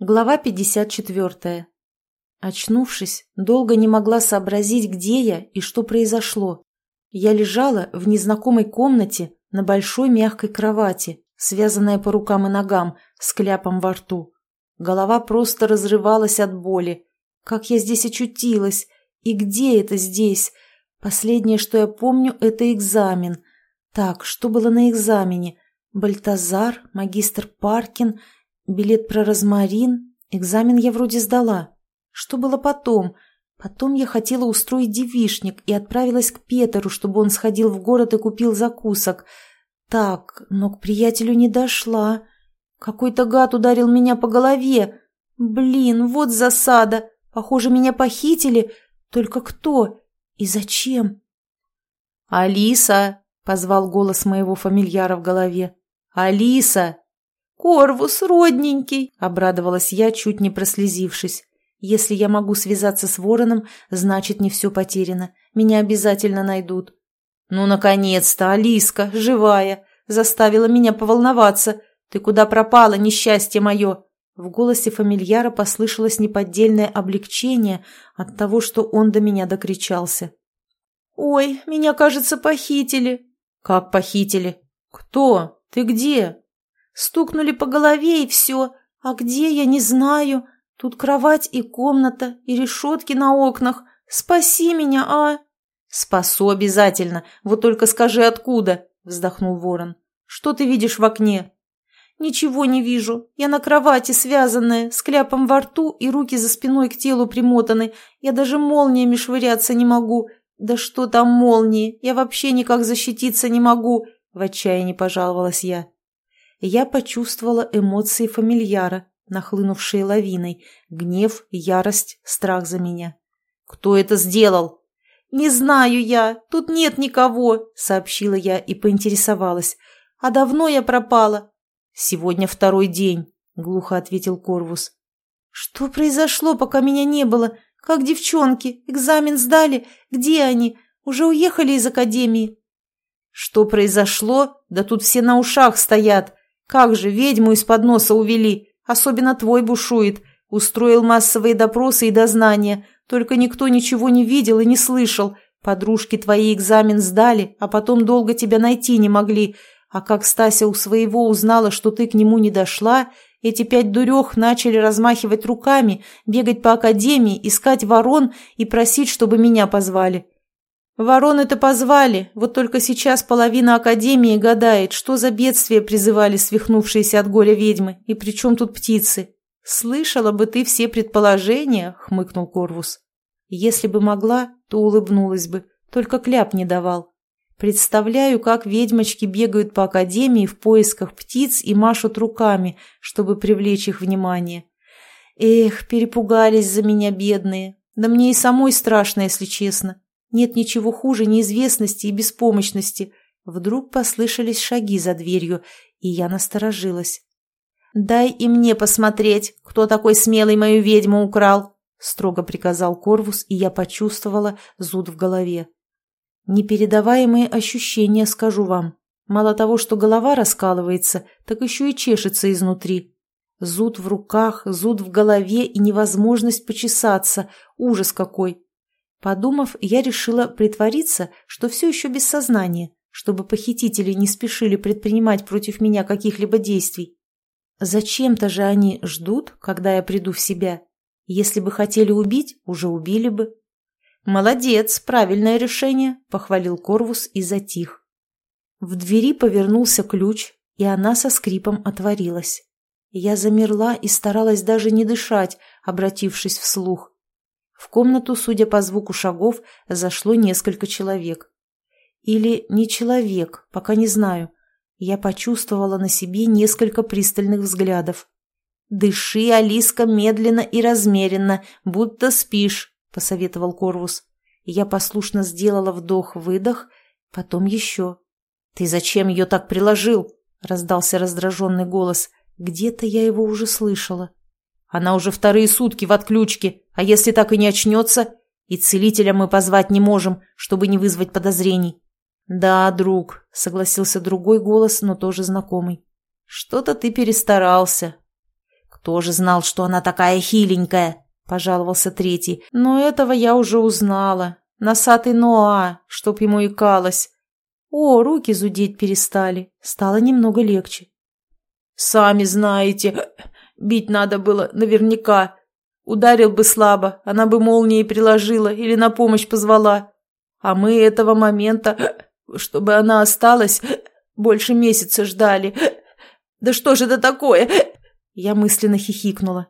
Глава 54. Очнувшись, долго не могла сообразить, где я и что произошло. Я лежала в незнакомой комнате на большой мягкой кровати, связанная по рукам и ногам, с кляпом во рту. Голова просто разрывалась от боли. Как я здесь очутилась? И где это здесь? Последнее, что я помню, это экзамен. Так, что было на экзамене? Бальтазар, магистр Паркин — Билет про розмарин. Экзамен я вроде сдала. Что было потом? Потом я хотела устроить девишник и отправилась к Петеру, чтобы он сходил в город и купил закусок. Так, но к приятелю не дошла. Какой-то гад ударил меня по голове. Блин, вот засада. Похоже, меня похитили. Только кто? И зачем? «Алиса!» — позвал голос моего фамильяра в голове. «Алиса!» «Корвус, родненький!» — обрадовалась я, чуть не прослезившись. «Если я могу связаться с вороном, значит, не все потеряно. Меня обязательно найдут». «Ну, наконец-то, Алиска, живая! Заставила меня поволноваться. Ты куда пропала, несчастье мое?» В голосе фамильяра послышалось неподдельное облегчение от того, что он до меня докричался. «Ой, меня, кажется, похитили». «Как похитили? Кто? Ты где?» Стукнули по голове и все. А где, я не знаю. Тут кровать и комната, и решетки на окнах. Спаси меня, а!» «Спасу обязательно. Вот только скажи, откуда?» — вздохнул ворон. «Что ты видишь в окне?» «Ничего не вижу. Я на кровати связанная, с кляпом во рту и руки за спиной к телу примотаны. Я даже молниями швыряться не могу. Да что там молнии? Я вообще никак защититься не могу!» — в отчаянии пожаловалась я я почувствовала эмоции фамильяра, нахлынувшие лавиной, гнев, ярость, страх за меня. «Кто это сделал?» «Не знаю я, тут нет никого», — сообщила я и поинтересовалась. «А давно я пропала?» «Сегодня второй день», — глухо ответил Корвус. «Что произошло, пока меня не было? Как девчонки? Экзамен сдали? Где они? Уже уехали из академии?» «Что произошло? Да тут все на ушах стоят. Как же, ведьму из-под носа увели, особенно твой бушует. Устроил массовые допросы и дознания, только никто ничего не видел и не слышал. Подружки твои экзамен сдали, а потом долго тебя найти не могли. А как Стася у своего узнала, что ты к нему не дошла, эти пять дурех начали размахивать руками, бегать по академии, искать ворон и просить, чтобы меня позвали. Вороны-то позвали, вот только сейчас половина Академии гадает, что за бедствие призывали свихнувшиеся от горя ведьмы, и при чем тут птицы. «Слышала бы ты все предположения», — хмыкнул Корвус. «Если бы могла, то улыбнулась бы, только кляп не давал. Представляю, как ведьмочки бегают по Академии в поисках птиц и машут руками, чтобы привлечь их внимание. Эх, перепугались за меня бедные. Да мне и самой страшно, если честно. Нет ничего хуже неизвестности и беспомощности. Вдруг послышались шаги за дверью, и я насторожилась. «Дай и мне посмотреть, кто такой смелый мою ведьму украл!» — строго приказал Корвус, и я почувствовала зуд в голове. Непередаваемые ощущения, скажу вам. Мало того, что голова раскалывается, так еще и чешется изнутри. Зуд в руках, зуд в голове и невозможность почесаться. Ужас какой! Подумав, я решила притвориться, что все еще без сознания, чтобы похитители не спешили предпринимать против меня каких-либо действий. Зачем-то же они ждут, когда я приду в себя. Если бы хотели убить, уже убили бы. «Молодец, правильное решение», — похвалил Корвус и затих. В двери повернулся ключ, и она со скрипом отворилась. Я замерла и старалась даже не дышать, обратившись вслух. В комнату, судя по звуку шагов, зашло несколько человек. Или не человек, пока не знаю. Я почувствовала на себе несколько пристальных взглядов. «Дыши, Алиска, медленно и размеренно, будто спишь», — посоветовал Корвус. Я послушно сделала вдох-выдох, потом еще. «Ты зачем ее так приложил?» — раздался раздраженный голос. Где-то я его уже слышала. Она уже вторые сутки в отключке, а если так и не очнется? И целителя мы позвать не можем, чтобы не вызвать подозрений. Да, друг, согласился другой голос, но тоже знакомый. Что-то ты перестарался. «Кто же знал, что она такая хиленькая?» – пожаловался третий. «Но этого я уже узнала. Носатый Ноа, чтоб ему икалось. О, руки зудеть перестали. Стало немного легче. «Сами знаете, бить надо было наверняка. Ударил бы слабо, она бы молнией приложила или на помощь позвала. А мы этого момента, чтобы она осталась, больше месяца ждали. Да что же это такое?» Я мысленно хихикнула.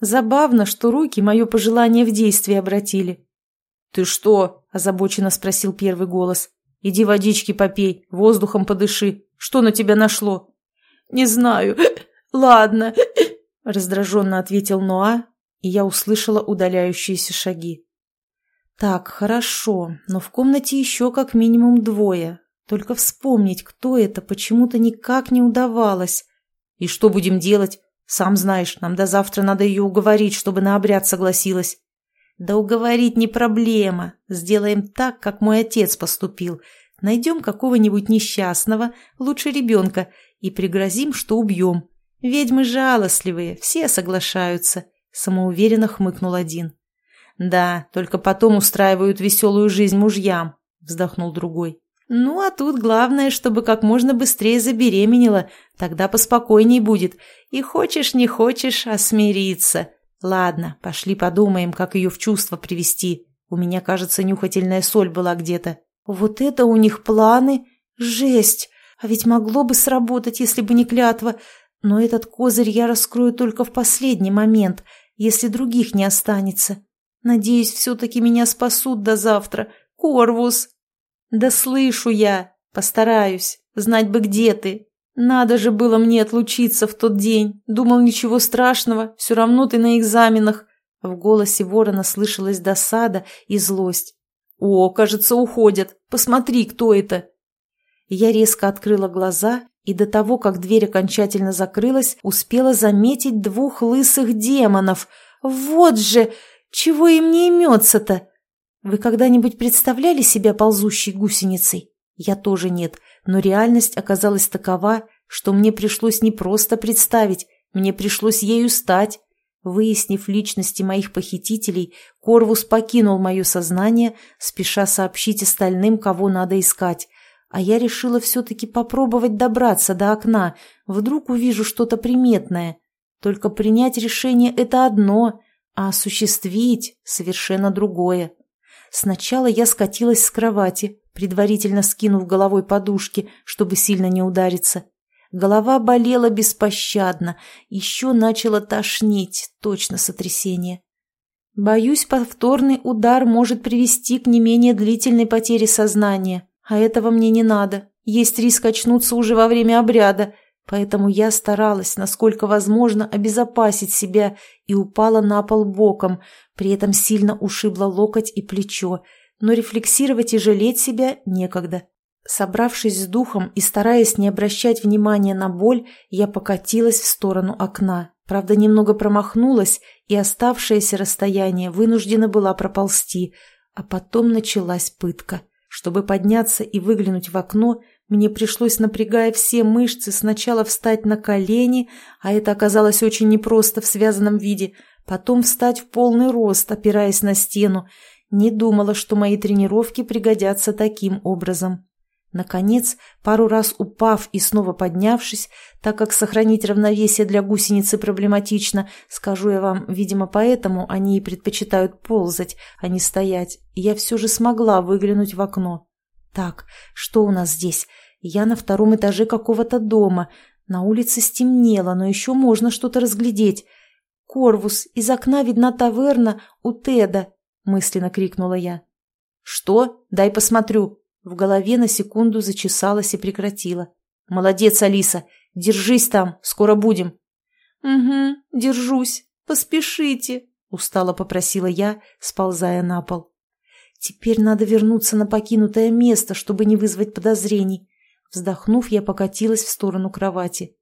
Забавно, что руки мое пожелание в действие обратили. «Ты что?» – озабоченно спросил первый голос. «Иди водички попей, воздухом подыши. Что на тебя нашло?» «Не знаю. Ладно», – раздраженно ответил Ноа, и я услышала удаляющиеся шаги. «Так, хорошо, но в комнате еще как минимум двое. Только вспомнить, кто это, почему-то никак не удавалось. И что будем делать? Сам знаешь, нам до завтра надо ее уговорить, чтобы на обряд согласилась. Да уговорить не проблема. Сделаем так, как мой отец поступил. Найдем какого-нибудь несчастного, лучше ребенка, и пригрозим, что убьем. Ведьмы жалостливые, все соглашаются. Самоуверенно хмыкнул один. Да, только потом устраивают веселую жизнь мужьям, вздохнул другой. Ну, а тут главное, чтобы как можно быстрее забеременела, тогда поспокойней будет. И хочешь, не хочешь, а смириться. Ладно, пошли подумаем, как ее в чувство привести. У меня, кажется, нюхательная соль была где-то. Вот это у них планы? Жесть! А ведь могло бы сработать, если бы не клятва. Но этот козырь я раскрою только в последний момент, если других не останется. Надеюсь, все-таки меня спасут до завтра. Корвус! «Да слышу я. Постараюсь. Знать бы, где ты. Надо же было мне отлучиться в тот день. Думал, ничего страшного. Все равно ты на экзаменах». В голосе ворона слышалась досада и злость. «О, кажется, уходят. Посмотри, кто это!» Я резко открыла глаза и до того, как дверь окончательно закрылась, успела заметить двух лысых демонов. «Вот же! Чего им не имется-то?» Вы когда-нибудь представляли себя ползущей гусеницей? Я тоже нет, но реальность оказалась такова, что мне пришлось не просто представить, мне пришлось ею стать. Выяснив личности моих похитителей, Корвус покинул мое сознание, спеша сообщить остальным, кого надо искать. А я решила все-таки попробовать добраться до окна, вдруг увижу что-то приметное. Только принять решение – это одно, а осуществить – совершенно другое. Сначала я скатилась с кровати, предварительно скинув головой подушки, чтобы сильно не удариться. Голова болела беспощадно, еще начала тошнить, точно сотрясение. Боюсь, повторный удар может привести к не менее длительной потере сознания, а этого мне не надо. Есть риск очнуться уже во время обряда, Поэтому я старалась, насколько возможно, обезопасить себя и упала на пол боком, при этом сильно ушибла локоть и плечо, но рефлексировать и жалеть себя некогда. Собравшись с духом и стараясь не обращать внимания на боль, я покатилась в сторону окна. Правда, немного промахнулась, и оставшееся расстояние вынуждена была проползти, а потом началась пытка. Чтобы подняться и выглянуть в окно – мне пришлось, напрягая все мышцы, сначала встать на колени, а это оказалось очень непросто в связанном виде, потом встать в полный рост, опираясь на стену. Не думала, что мои тренировки пригодятся таким образом. Наконец, пару раз упав и снова поднявшись, так как сохранить равновесие для гусеницы проблематично, скажу я вам, видимо, поэтому они и предпочитают ползать, а не стоять, я все же смогла выглянуть в окно. Так, что у нас здесь? Я на втором этаже какого-то дома. На улице стемнело, но еще можно что-то разглядеть. «Корвус, из окна видна таверна у Теда», — мысленно крикнула я. «Что? Дай посмотрю». В голове на секунду зачесалась и прекратила. «Молодец, Алиса! Держись там, скоро будем!» «Угу, держусь. Поспешите!» — устало попросила я, сползая на пол. Теперь надо вернуться на покинутое место, чтобы не вызвать подозрений. Вздохнув, я покатилась в сторону кровати.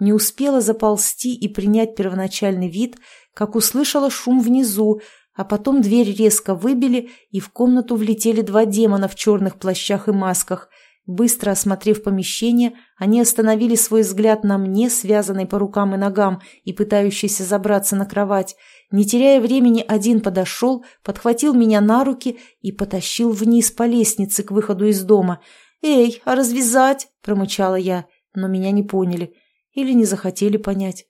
Не успела заползти и принять первоначальный вид, как услышала шум внизу, а потом дверь резко выбили, и в комнату влетели два демона в черных плащах и масках. Быстро осмотрев помещение, они остановили свой взгляд на мне, связанной по рукам и ногам и пытающейся забраться на кровать. Не теряя времени, один подошел, подхватил меня на руки и потащил вниз по лестнице к выходу из дома. «Эй, а развязать?» – промычала я, но меня не поняли или не захотели понять.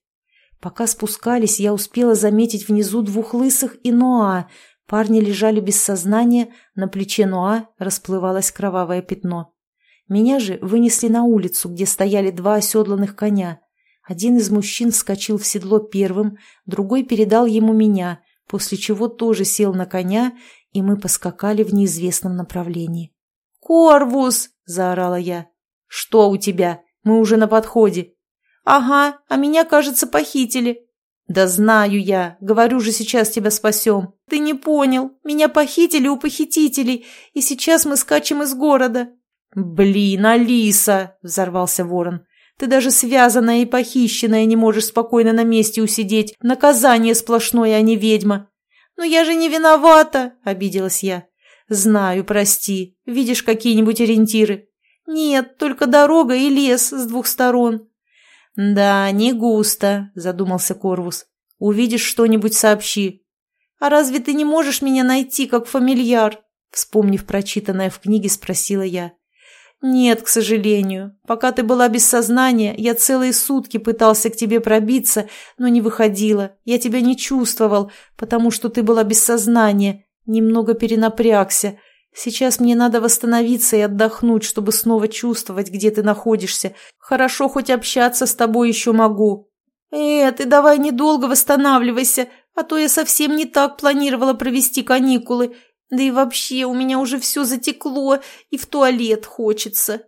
Пока спускались, я успела заметить внизу двух лысых и Ноа. Парни лежали без сознания, на плече Ноа расплывалось кровавое пятно. Меня же вынесли на улицу, где стояли два оседланных коня. Один из мужчин вскочил в седло первым, другой передал ему меня, после чего тоже сел на коня, и мы поскакали в неизвестном направлении. «Корвус!» – заорала я. «Что у тебя? Мы уже на подходе». «Ага, а меня, кажется, похитили». «Да знаю я. Говорю же, сейчас тебя спасем». «Ты не понял. Меня похитили у похитителей, и сейчас мы скачем из города». «Блин, Алиса!» – взорвался ворон. «Ты даже связанная и похищенная не можешь спокойно на месте усидеть. Наказание сплошное, а не ведьма». «Но я же не виновата!» – обиделась я. «Знаю, прости. Видишь какие-нибудь ориентиры?» «Нет, только дорога и лес с двух сторон». «Да, не густо», – задумался Корвус. «Увидишь что-нибудь, сообщи». «А разве ты не можешь меня найти, как фамильяр?» Вспомнив прочитанное в книге, спросила я. «Нет, к сожалению. Пока ты была без сознания, я целые сутки пытался к тебе пробиться, но не выходила. Я тебя не чувствовал, потому что ты была без сознания. Немного перенапрягся. Сейчас мне надо восстановиться и отдохнуть, чтобы снова чувствовать, где ты находишься. Хорошо, хоть общаться с тобой еще могу». «Э, ты давай недолго восстанавливайся, а то я совсем не так планировала провести каникулы. Да и вообще, у меня уже все затекло, и в туалет хочется.